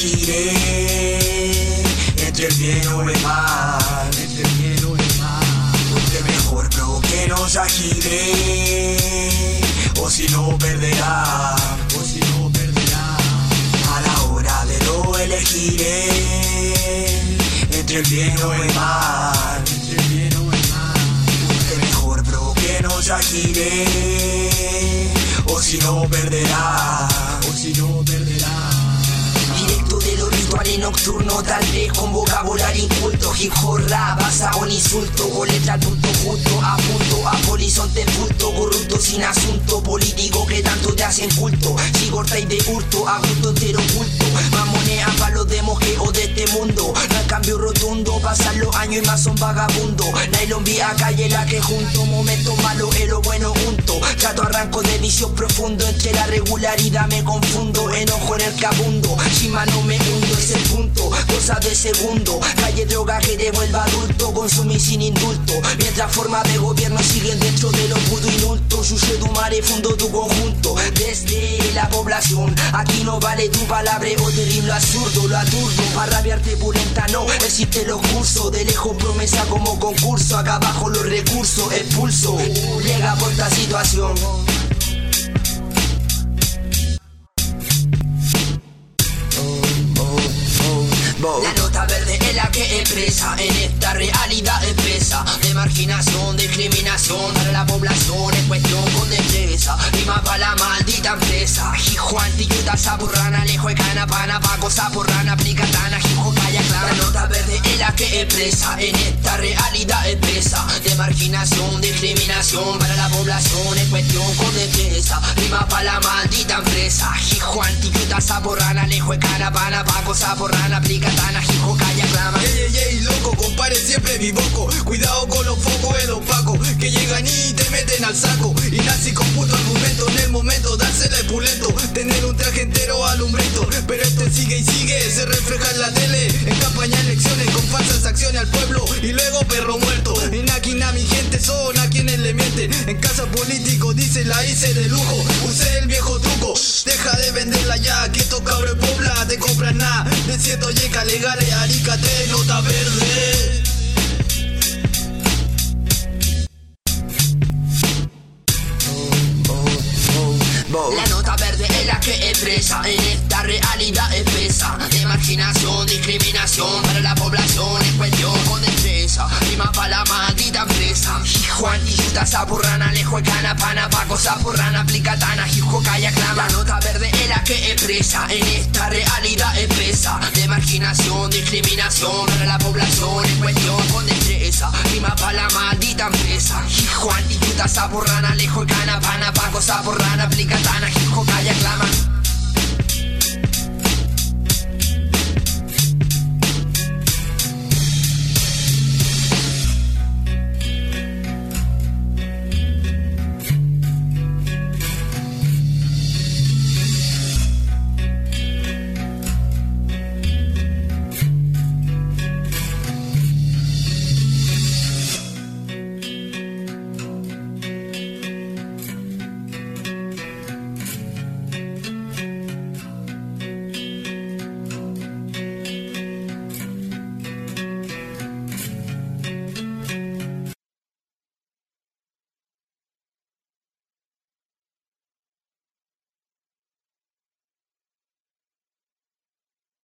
elegiré entre el bien o el mal. Entre el bien o el mal. Porque mejor bro que nos agiré o si no perderá. O si no perderá. A la hora de lo elegiré entre el bien o el mal. Entre el bien o el mal. Porque mejor bro que nos agiré o si no perderá. Nocturnos, tal vez con vocabulario inculto. Hip hop rap, basa un insulto, con letra al punto justo, a punto, a horizonte culto, corrupto sin asunto, político que tanto te hacen culto. Si cortáis de hurto, a gusto entero oculto. Más moneda para los demos de este mundo. No hay cambio rotundo, pasan los años y más son vagabundos. Nylon vía calle la que junto, momentos malos y lo bueno junto. Trato arranco de vicios profundo, entre la regularidad me confundo, enojo en el que abundo. Si mano me hundo, es el punto, cosa de segundo. Calle droga que devuelva adulto, consumir sin indulto. Mientras formas de gobierno siguen dentro de lo pudo inulto. Mare, fundo tu conjunto. Desde la población, aquí no vale tu palabra o terrible absurdo. Lo aturdo, para rabiarte pulenta no existe los cursos. De lejos promesa como concurso, acá abajo los recursos, expulso. Llega por esta situación. En esta realidad espesa de marginación, discriminación para la población es cuestión con destreza. Rima para la maldita empresa. Hijo antiyuta, saburrana, lejos de canapana, paco, saburrana, aplica tana, hijo calla clara. La nota verde es la que expresa en esta realidad espesa de marginación, discriminación para la población es cuestión con destreza. Rima para la maldita empresa. Hijo antiyuta, saburrana, lejos de canapana, paco, saburrana, aplica tana, y te meten al saco. Y nazi con puto argumento en el momento, dársela el pulento. Tener un traje entero alumbrito, pero este sigue y sigue, se refleja en la tele. En campaña elecciones con falsas acciones al pueblo y luego perro muerto. En Aquina mi gente son a quienes le mienten. En casa político dice la hice de lujo. Usé el viejo truco, deja de venderla ya, que estos cabros de Pobla te compran nada. De cierto llega legales, aricate, nota verde. En esta realidad espesa de marginación, discriminación para la población es cuestión con destreza. Rima para la maldita empresa. Hijo antiyuta, saburrana, lejos de canapana, paco, saburrana, aplica tana, hijo calla clama. La nota verde es la que expresa en esta realidad espesa de marginación, discriminación para la población es cuestión con destreza. Rima para la maldita empresa. Hijo antiyuta, saburrana, lejos de canapana, paco, saburrana, aplica tana, hijo calla clama.